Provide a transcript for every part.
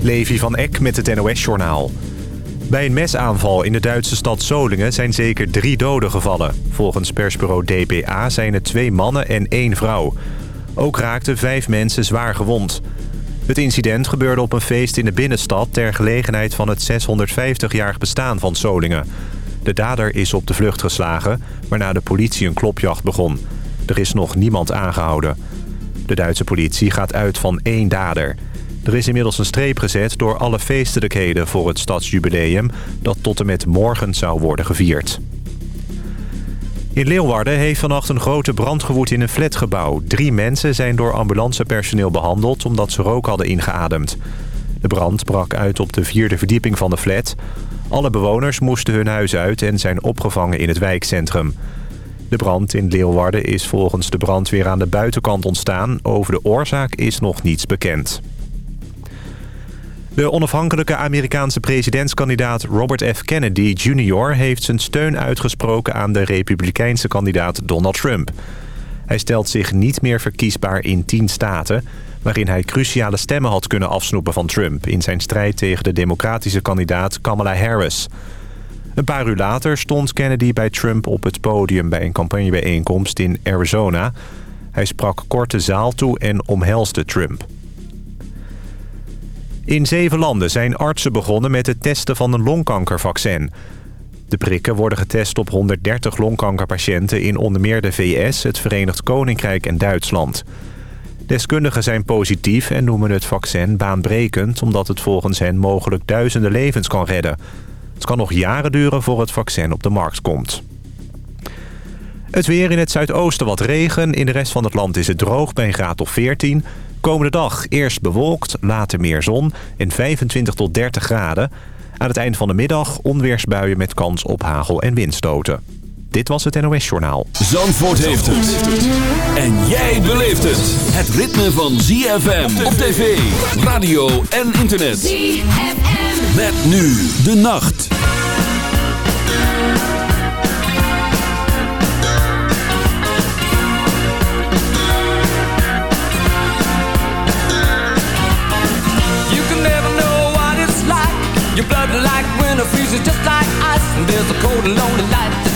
Levi van Eck met het NOS-journaal. Bij een mesaanval in de Duitse stad Solingen zijn zeker drie doden gevallen. Volgens persbureau DPA zijn het twee mannen en één vrouw. Ook raakten vijf mensen zwaar gewond. Het incident gebeurde op een feest in de binnenstad... ter gelegenheid van het 650-jarig bestaan van Solingen. De dader is op de vlucht geslagen, waarna de politie een klopjacht begon. Er is nog niemand aangehouden. De Duitse politie gaat uit van één dader. Er is inmiddels een streep gezet door alle feestelijkheden voor het stadsjubileum... dat tot en met morgen zou worden gevierd. In Leeuwarden heeft vannacht een grote brand gewoed in een flatgebouw. Drie mensen zijn door ambulancepersoneel behandeld omdat ze rook hadden ingeademd. De brand brak uit op de vierde verdieping van de flat. Alle bewoners moesten hun huis uit en zijn opgevangen in het wijkcentrum. De brand in Leeuwarden is volgens de brandweer aan de buitenkant ontstaan. Over de oorzaak is nog niets bekend. De onafhankelijke Amerikaanse presidentskandidaat Robert F. Kennedy Jr. heeft zijn steun uitgesproken aan de republikeinse kandidaat Donald Trump. Hij stelt zich niet meer verkiesbaar in tien staten... waarin hij cruciale stemmen had kunnen afsnoepen van Trump... in zijn strijd tegen de democratische kandidaat Kamala Harris. Een paar uur later stond Kennedy bij Trump op het podium... bij een campagnebijeenkomst in Arizona. Hij sprak kort de zaal toe en omhelsde Trump. In zeven landen zijn artsen begonnen met het testen van een longkankervaccin. De prikken worden getest op 130 longkankerpatiënten in onder meer de VS, het Verenigd Koninkrijk en Duitsland. Deskundigen zijn positief en noemen het vaccin baanbrekend... omdat het volgens hen mogelijk duizenden levens kan redden. Het kan nog jaren duren voor het vaccin op de markt komt. Het weer in het zuidoosten wat regen. In de rest van het land is het droog bij een graad of 14. Komende dag eerst bewolkt, later meer zon en 25 tot 30 graden. Aan het eind van de middag onweersbuien met kans op hagel en windstoten. Dit was het NOS Journaal. Zandvoort heeft het. En jij beleeft het. Het ritme van ZFM op tv, radio en internet. ZFM. Met nu de nacht. You can never know what it's like. Your blood like winter freezes just like ice. And there's a cold and lonely light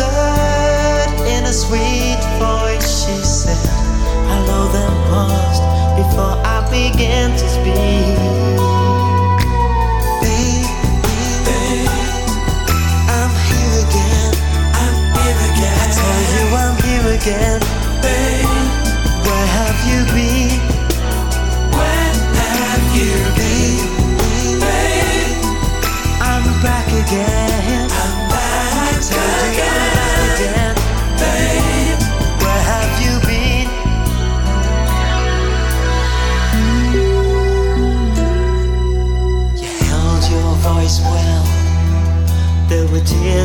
Answered in a sweet voice. She said, Hello, then paused before I began to speak.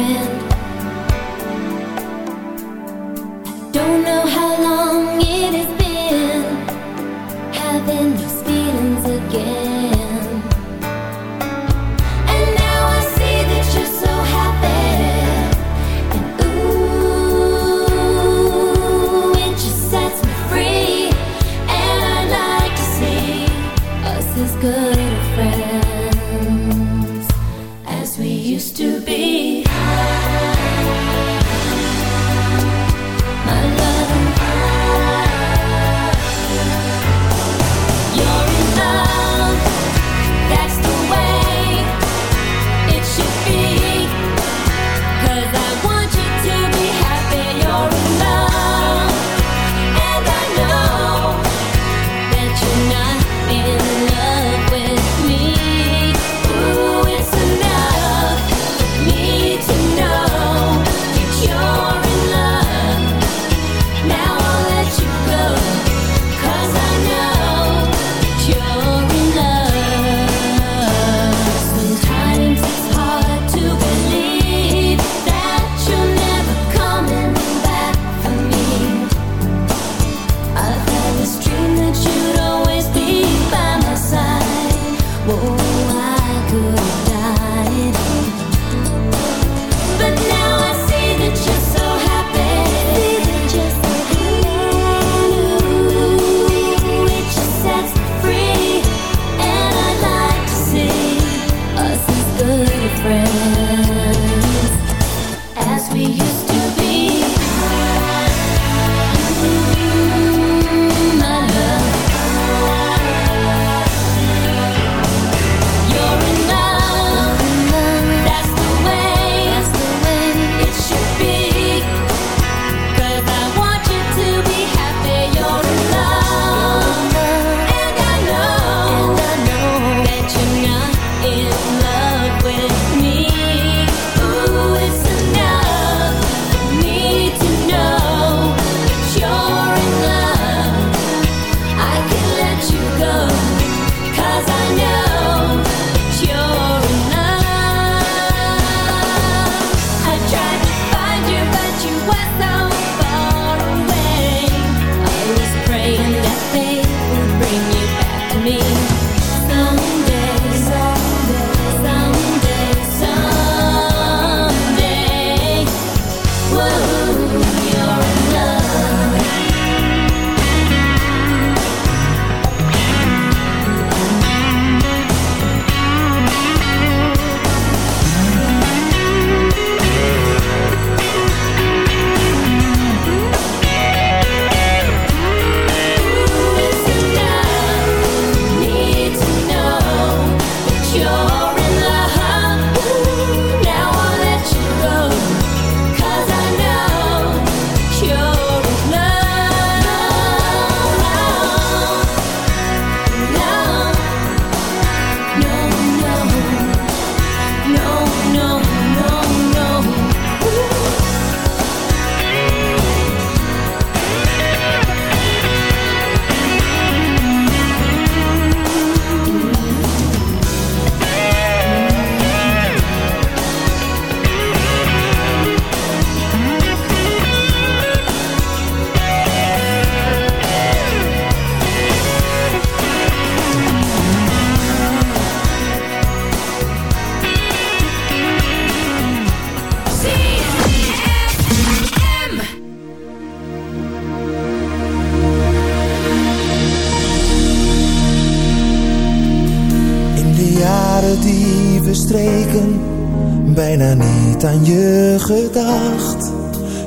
friend.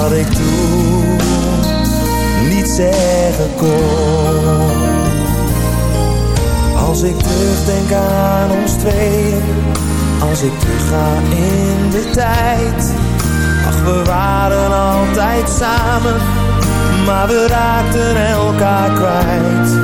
Dat ik toen niet zeggen kon. Als ik terugdenk aan ons tweeën, als ik terugga in de tijd. Ach, we waren altijd samen, maar we raakten elkaar kwijt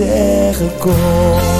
zeggen.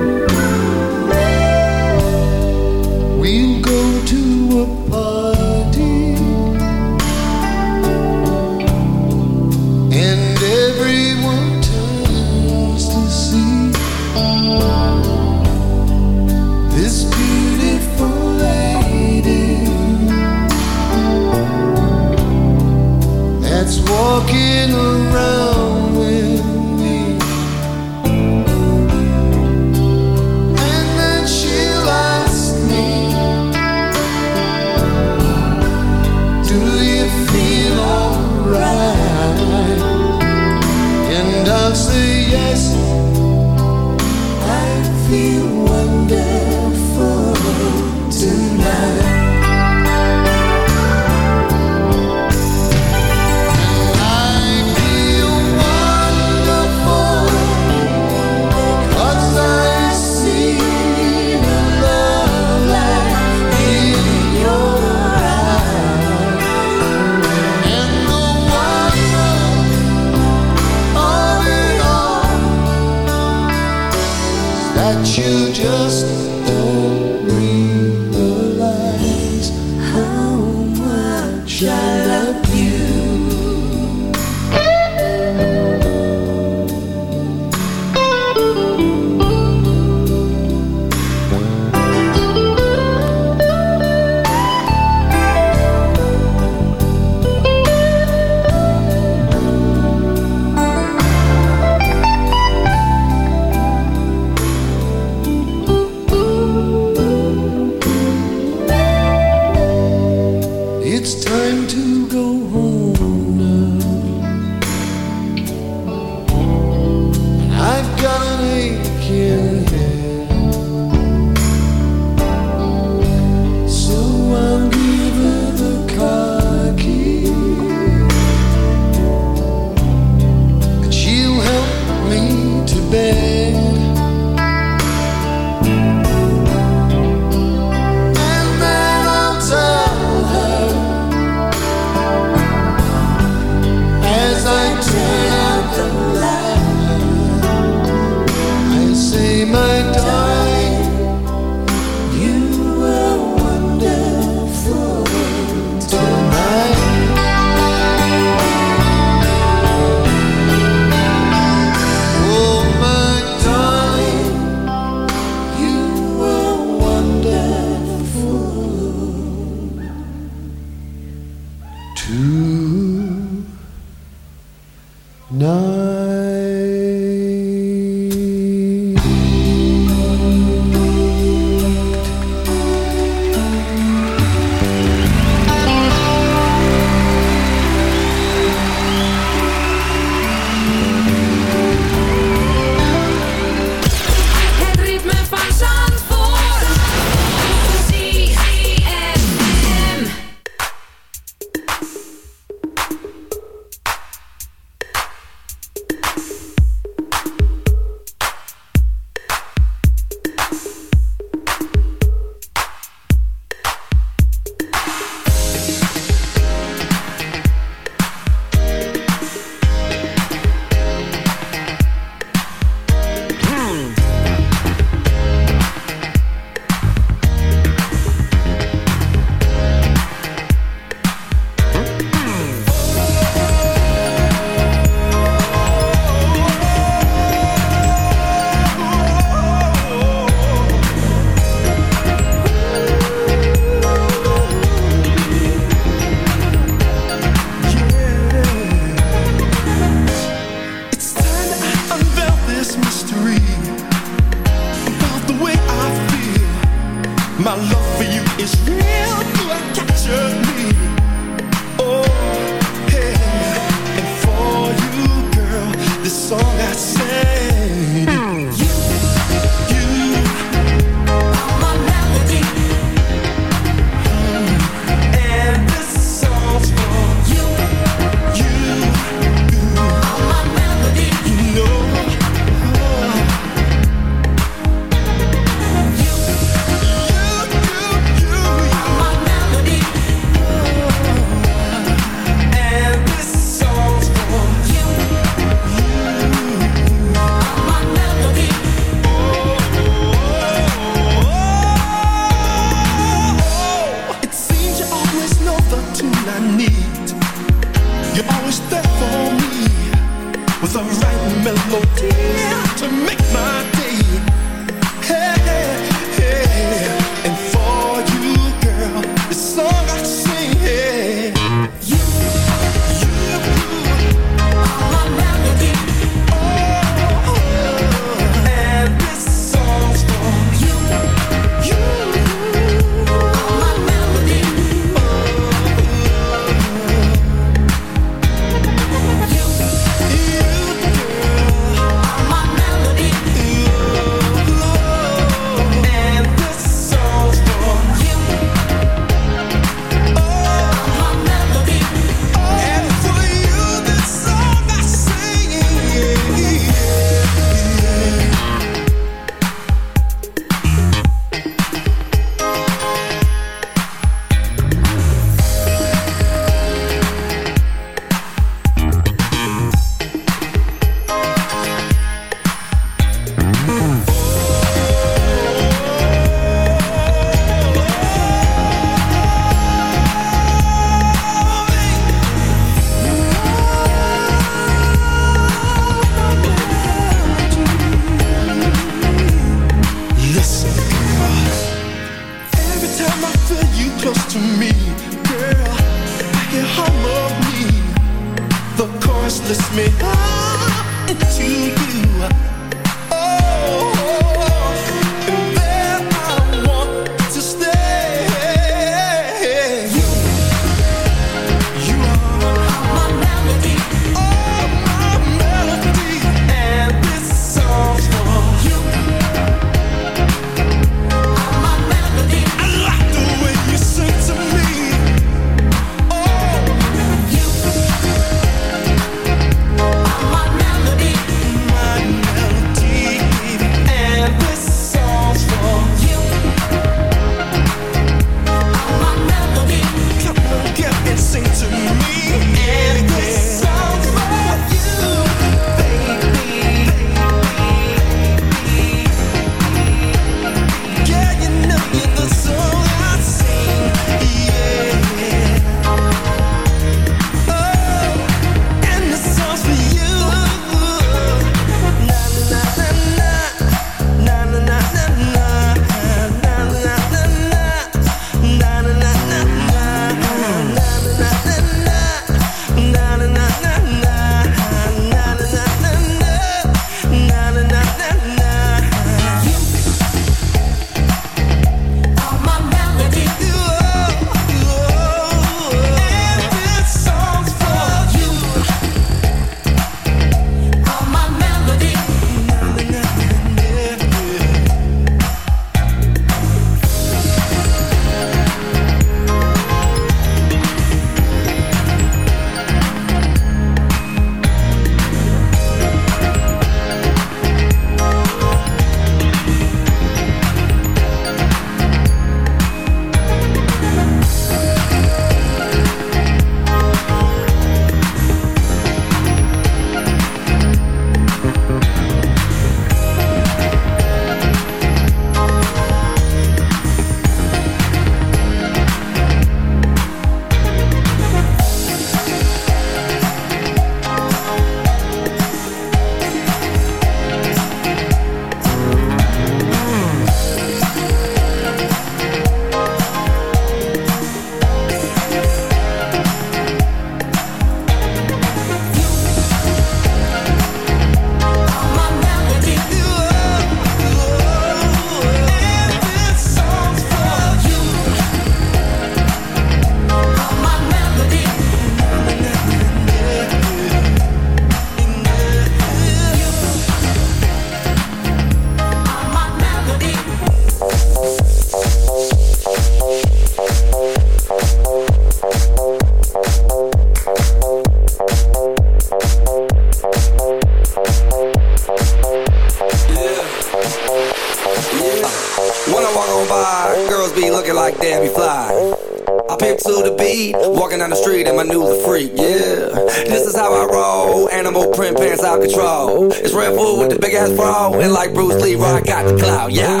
Clout, yeah.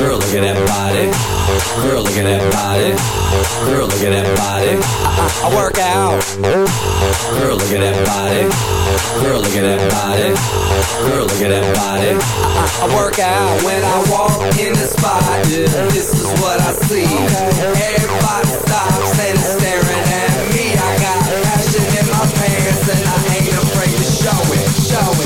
Girl, look at that body. Girl, look at that body. Girl, look at that body. I, I, I work out. Girl, look at that body. Girl, look at that body. Girl, look at that body. I, I, I work out when I walk in the spot. Yeah, this is what I see. Everybody stops and is staring at me. I got passion in my pants and I ain't afraid to show it, show it,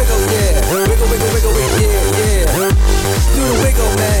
wiggle, man.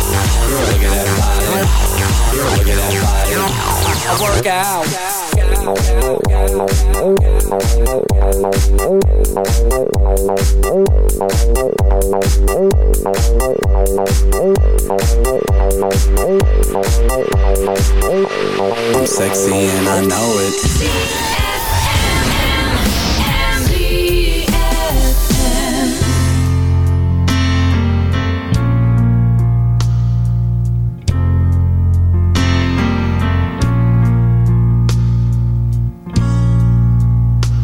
At body. At body. I work out. I'm sexy and I know it.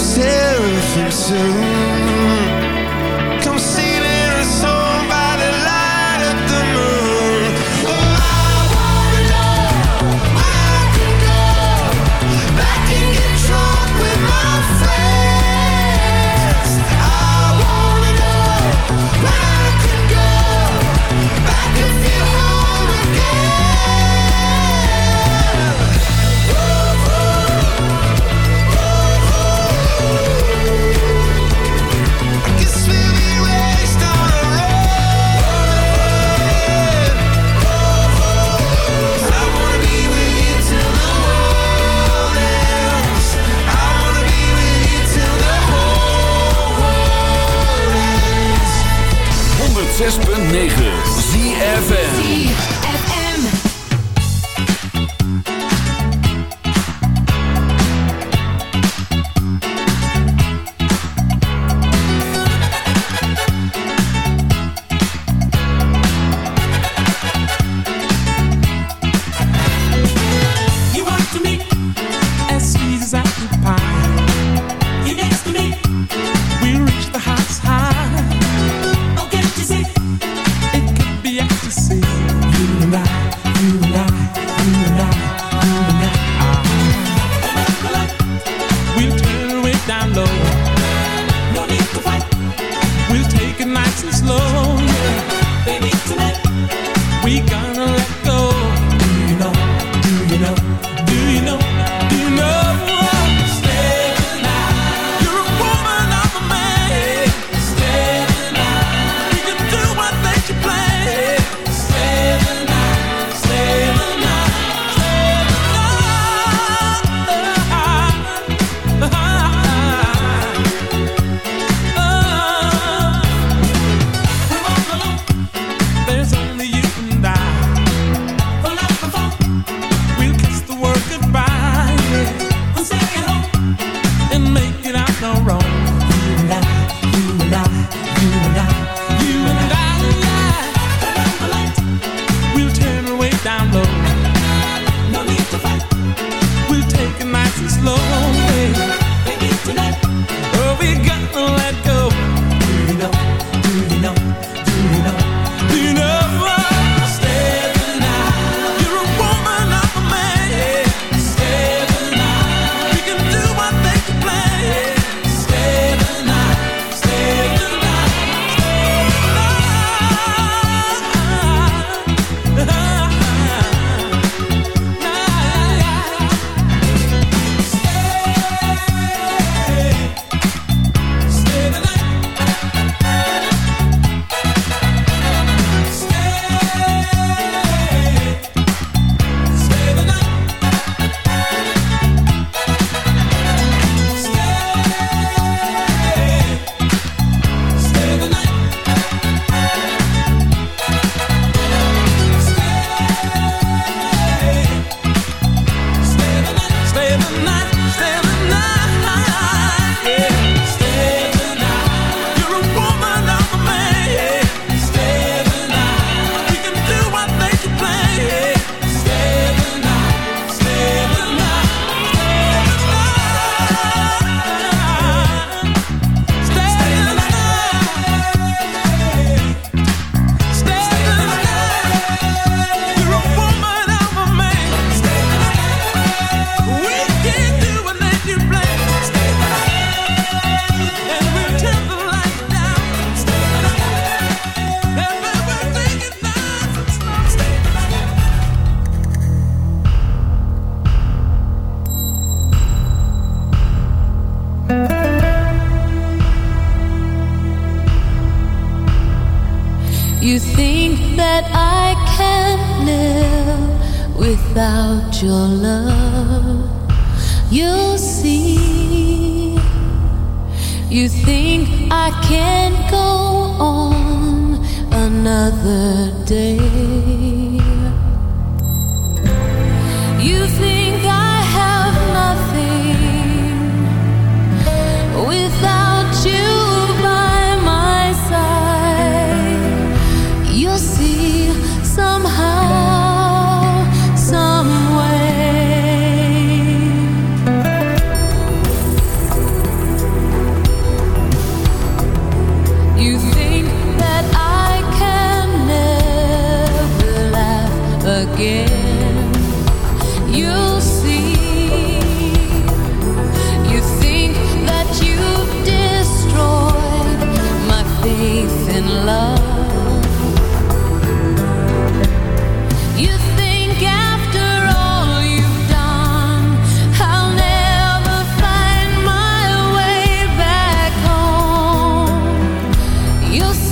Seraphim soon Come singing You'll